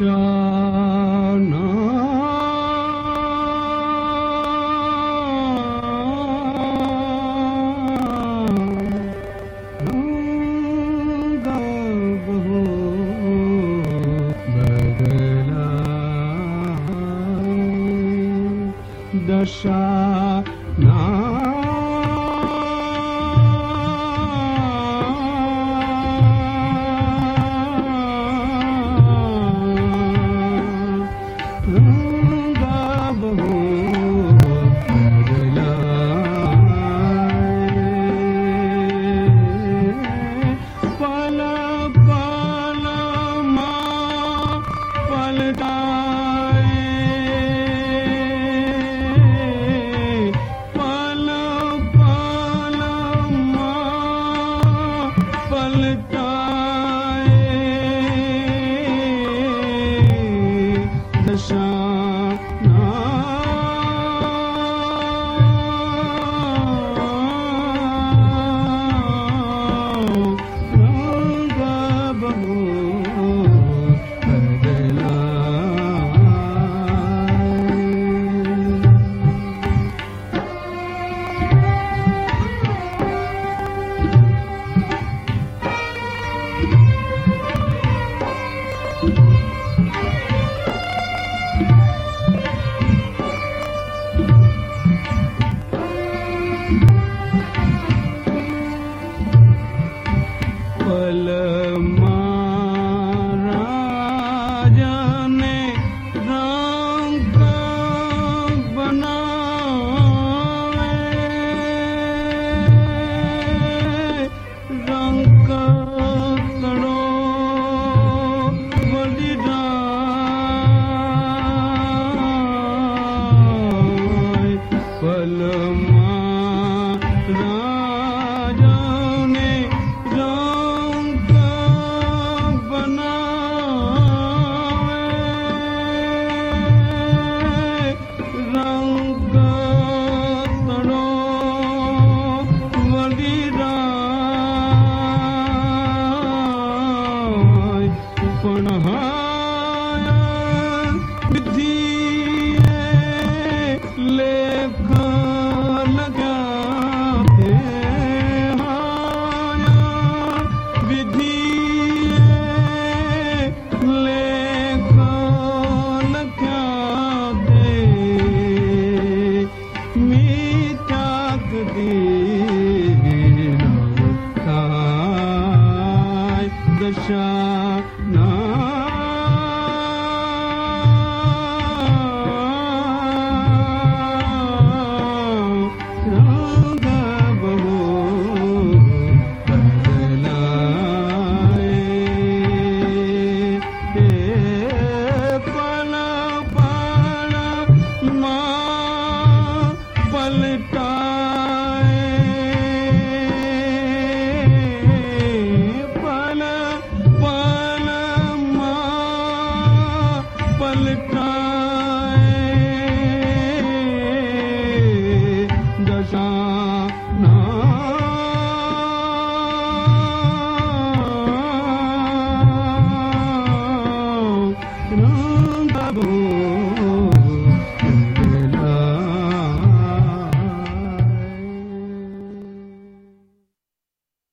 জানা दशा ना done. राजने